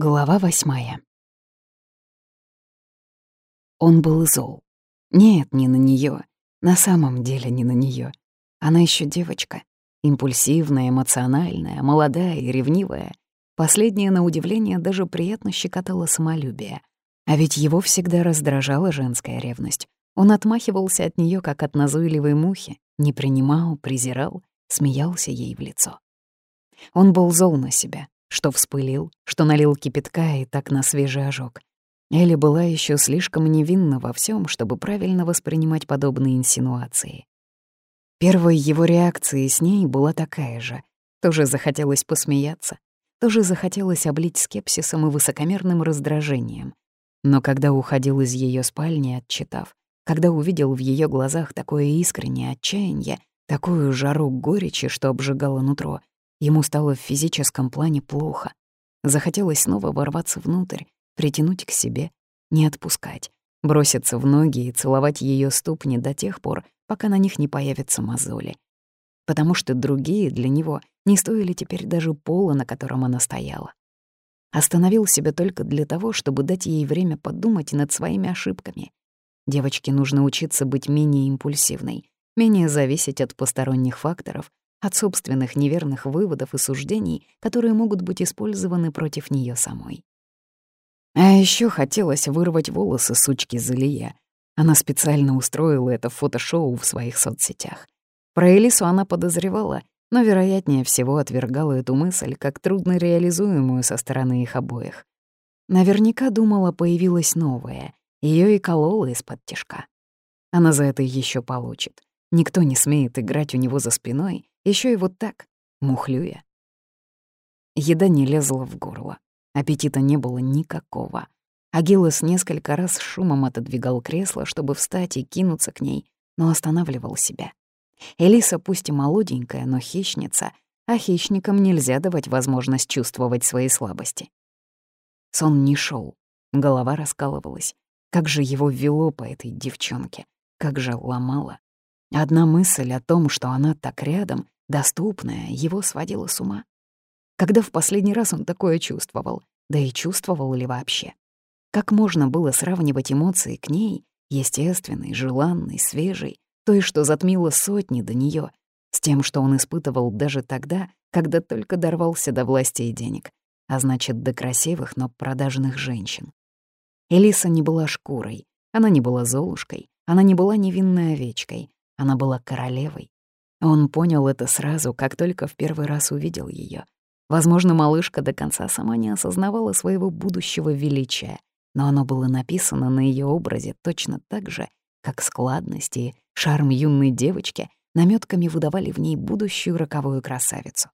Глава восьмая. Он был зол. Нет, не на нее. На самом деле не на нее. Она еще девочка. Импульсивная, эмоциональная, молодая и ревнивая. Последнее, на удивление, даже приятно щекотало самолюбие. А ведь его всегда раздражала женская ревность. Он отмахивался от нее, как от назойливой мухи, не принимал, презирал, смеялся ей в лицо. Он был зол на себя, что вспылил, что налил кипятка и так на свежий ожог. Элли была еще слишком невинна во всем, чтобы правильно воспринимать подобные инсинуации. Первой его реакцией с ней была такая же. Тоже захотелось посмеяться, тоже захотелось облить скепсисом и высокомерным раздражением. Но когда уходил из ее спальни, отчитав, когда увидел в ее глазах такое искреннее отчаяние, такую жару горечи, что обжигало нутро, Ему стало в физическом плане плохо. Захотелось снова ворваться внутрь, притянуть к себе, не отпускать, броситься в ноги и целовать ее ступни до тех пор, пока на них не появятся мозоли. Потому что другие для него не стоили теперь даже пола, на котором она стояла. Остановил себя только для того, чтобы дать ей время подумать над своими ошибками. Девочке нужно учиться быть менее импульсивной, менее зависеть от посторонних факторов, от собственных неверных выводов и суждений, которые могут быть использованы против нее самой. А еще хотелось вырвать волосы сучки Залия. Она специально устроила это фотошоу в своих соцсетях. Про Элису она подозревала, но, вероятнее всего, отвергала эту мысль как трудно реализуемую со стороны их обоих. Наверняка думала, появилась новая, ее и колола из-под тяжка. Она за это еще получит. Никто не смеет играть у него за спиной, еще и вот так, мухлюя. Еда не лезла в горло. Аппетита не было никакого. Агилос несколько раз шумом отодвигал кресло, чтобы встать и кинуться к ней, но останавливал себя. Элиса пусть и молоденькая, но хищница, а хищникам нельзя давать возможность чувствовать свои слабости. Сон не шел, голова раскалывалась. Как же его вело по этой девчонке, как же ломало. Одна мысль о том, что она так рядом, доступная, его сводила с ума. Когда в последний раз он такое чувствовал, да и чувствовал ли вообще? Как можно было сравнивать эмоции к ней, естественной, желанной, свежей, той, что затмило сотни до нее, с тем, что он испытывал даже тогда, когда только дорвался до власти и денег, а значит, до красивых, но продажных женщин. Элиса не была шкурой, она не была золушкой, она не была невинной овечкой, она была королевой. Он понял это сразу, как только в первый раз увидел ее. Возможно, малышка до конца сама не осознавала своего будущего величия, но оно было написано на ее образе точно так же, как складность и шарм юной девочки намётками выдавали в ней будущую роковую красавицу.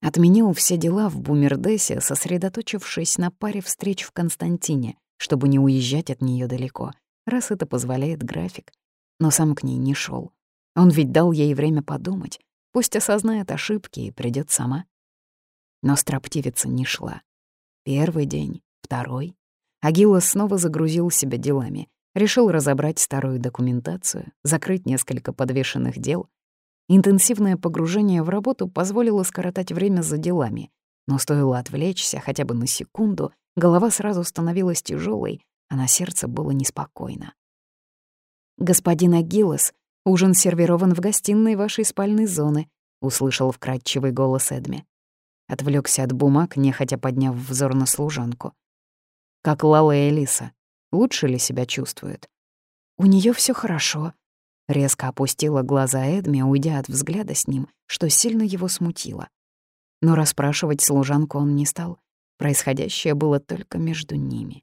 Отменил все дела в Бумердесе, сосредоточившись на паре встреч в Константине, чтобы не уезжать от нее далеко, раз это позволяет график, но сам к ней не шел. Он ведь дал ей время подумать, пусть осознает ошибки и придет сама. Но строптивица не шла. Первый день, второй. Агилос снова загрузил себя делами, решил разобрать старую документацию, закрыть несколько подвешенных дел. Интенсивное погружение в работу позволило скоротать время за делами, но стоило отвлечься хотя бы на секунду, голова сразу становилась тяжелой, а на сердце было неспокойно. «Господин Агилос, ужин сервирован в гостиной вашей спальной зоны», — услышал вкрадчивый голос Эдми. Отвлекся от бумаг, нехотя подняв взор на служанку. «Как Лала и Элиса? Лучше ли себя чувствует?» «У нее все хорошо», — резко опустила глаза Эдми, уйдя от взгляда с ним, что сильно его смутило. Но расспрашивать служанку он не стал. Происходящее было только между ними.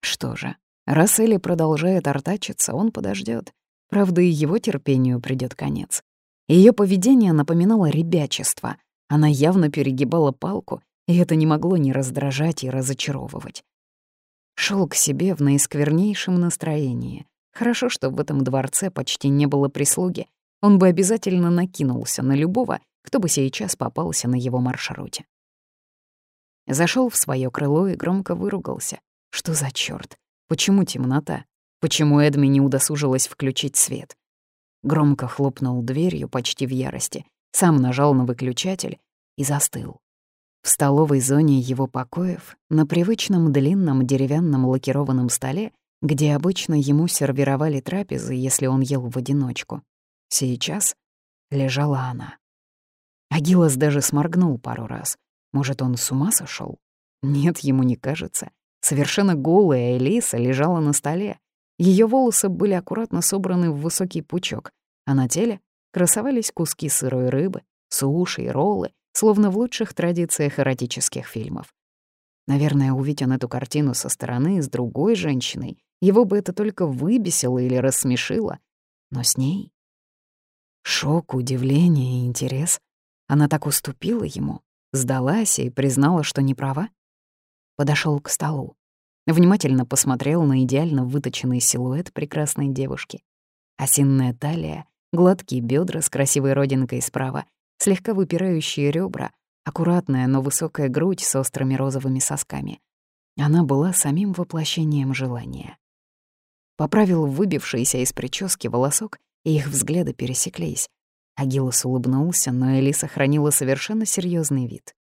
Что же, Раз Элли продолжает артачиться, он подождет. Правда, и его терпению придет конец. Ее поведение напоминало ребячество. Она явно перегибала палку, и это не могло не раздражать и разочаровывать. Шел к себе в наисквернейшем настроении. Хорошо, что в этом дворце почти не было прислуги. Он бы обязательно накинулся на любого, кто бы сейчас попался на его маршруте. Зашел в свое крыло и громко выругался. Что за черт? Почему темнота? Почему Эдми не удосужилась включить свет? Громко хлопнул дверью почти в ярости, сам нажал на выключатель и застыл. В столовой зоне его покоев, на привычном длинном деревянном лакированном столе, где обычно ему сервировали трапезы, если он ел в одиночку, сейчас лежала она. Агилос даже сморгнул пару раз. Может, он с ума сошел? Нет, ему не кажется. Совершенно голая Элиса лежала на столе. Ее волосы были аккуратно собраны в высокий пучок, а на теле красовались куски сырой рыбы, суши и роллы, словно в лучших традициях эротических фильмов. Наверное, увидя он эту картину со стороны с другой женщиной, его бы это только выбесило или рассмешило. Но с ней... Шок, удивление и интерес. Она так уступила ему, сдалась и признала, что не права. Подошел к столу. Внимательно посмотрел на идеально выточенный силуэт прекрасной девушки. Осинная талия, гладкие бедра с красивой родинкой справа, слегка выпирающие ребра, аккуратная, но высокая грудь с острыми розовыми сосками. Она была самим воплощением желания. Поправил выбившийся из прически волосок, и их взгляды пересеклись. Агилос улыбнулся, но Эли сохранила совершенно серьезный вид.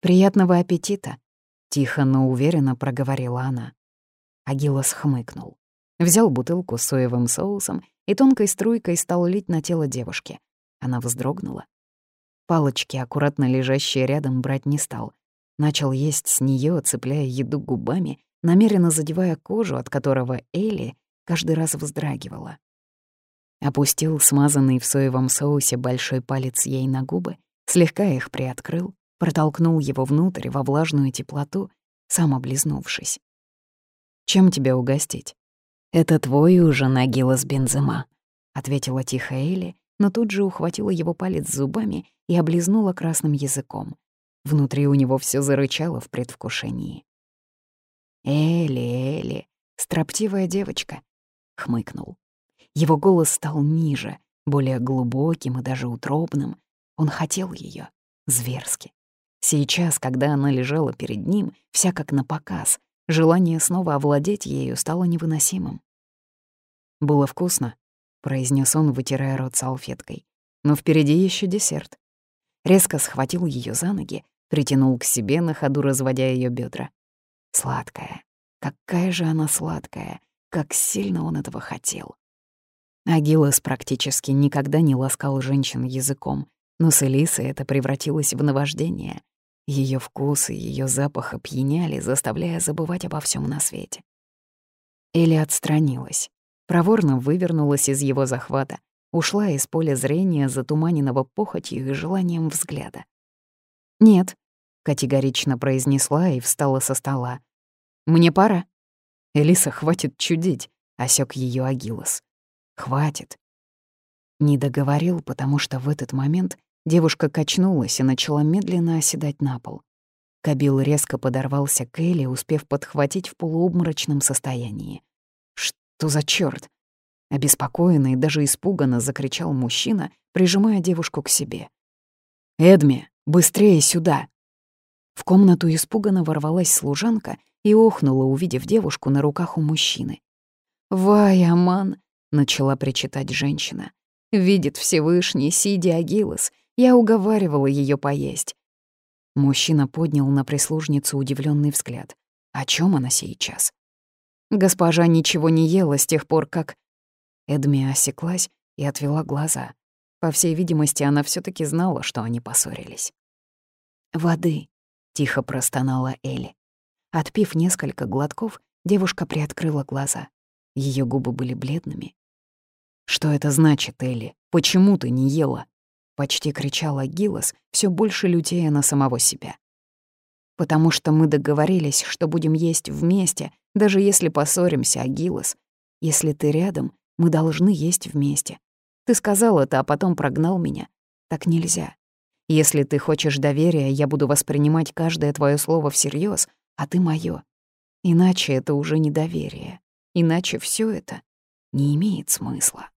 «Приятного аппетита!» — тихо, но уверенно проговорила она. Агилос хмыкнул. Взял бутылку с соевым соусом и тонкой струйкой стал лить на тело девушки. Она вздрогнула. Палочки, аккуратно лежащие рядом, брать не стал. Начал есть с нее, цепляя еду губами, намеренно задевая кожу, от которого Элли каждый раз вздрагивала. Опустил смазанный в соевом соусе большой палец ей на губы, слегка их приоткрыл, протолкнул его внутрь во влажную теплоту, сам облизнувшись. «Чем тебя угостить?» «Это твой ужин, Агилас Бензема», — ответила тихо Элли, но тут же ухватила его палец зубами и облизнула красным языком. Внутри у него все зарычало в предвкушении. «Элли, Элли, строптивая девочка», — хмыкнул. Его голос стал ниже, более глубоким и даже утробным. Он хотел ее зверски. Сейчас, когда она лежала перед ним, вся как на показ, желание снова овладеть ею стало невыносимым. «Было вкусно», — произнес он, вытирая рот салфеткой. «Но впереди еще десерт». Резко схватил ее за ноги, притянул к себе, на ходу разводя ее бедра. Сладкая. Какая же она сладкая. Как сильно он этого хотел. Агилос практически никогда не ласкал женщин языком, но с Элисой это превратилось в наваждение. Ее вкус и ее запах опьяняли, заставляя забывать обо всем на свете. Эли отстранилась, проворно вывернулась из его захвата, ушла из поля зрения, затуманенного похотью и желанием взгляда. «Нет», — категорично произнесла и встала со стола. «Мне пора». «Элиса, хватит чудить», — осек ее Агилос. Хватит. Не договорил, потому что в этот момент девушка качнулась и начала медленно оседать на пол. Кабил резко подорвался к Элли, успев подхватить в полуобморочном состоянии. «Что за чёрт?» Обеспокоенно и даже испуганно закричал мужчина, прижимая девушку к себе. «Эдми, быстрее сюда!» В комнату испуганно ворвалась служанка и охнула, увидев девушку на руках у мужчины. «Вай, Аман, начала причитать женщина. «Видит Всевышний, сиди Агилос, я уговаривала ее поесть». Мужчина поднял на прислужницу удивленный взгляд. О чем она сейчас? Госпожа ничего не ела с тех пор, как... Эдми осеклась и отвела глаза. По всей видимости, она все таки знала, что они поссорились. «Воды», — тихо простонала Элли. Отпив несколько глотков, девушка приоткрыла глаза. Ее губы были бледными, «Что это значит, Элли? Почему ты не ела?» Почти кричала Гилас, все больше лютея на самого себя. «Потому что мы договорились, что будем есть вместе, даже если поссоримся, Агилас. Если ты рядом, мы должны есть вместе. Ты сказал это, а потом прогнал меня. Так нельзя. Если ты хочешь доверия, я буду воспринимать каждое твое слово всерьез, а ты моё. Иначе это уже не доверие. Иначе все это не имеет смысла.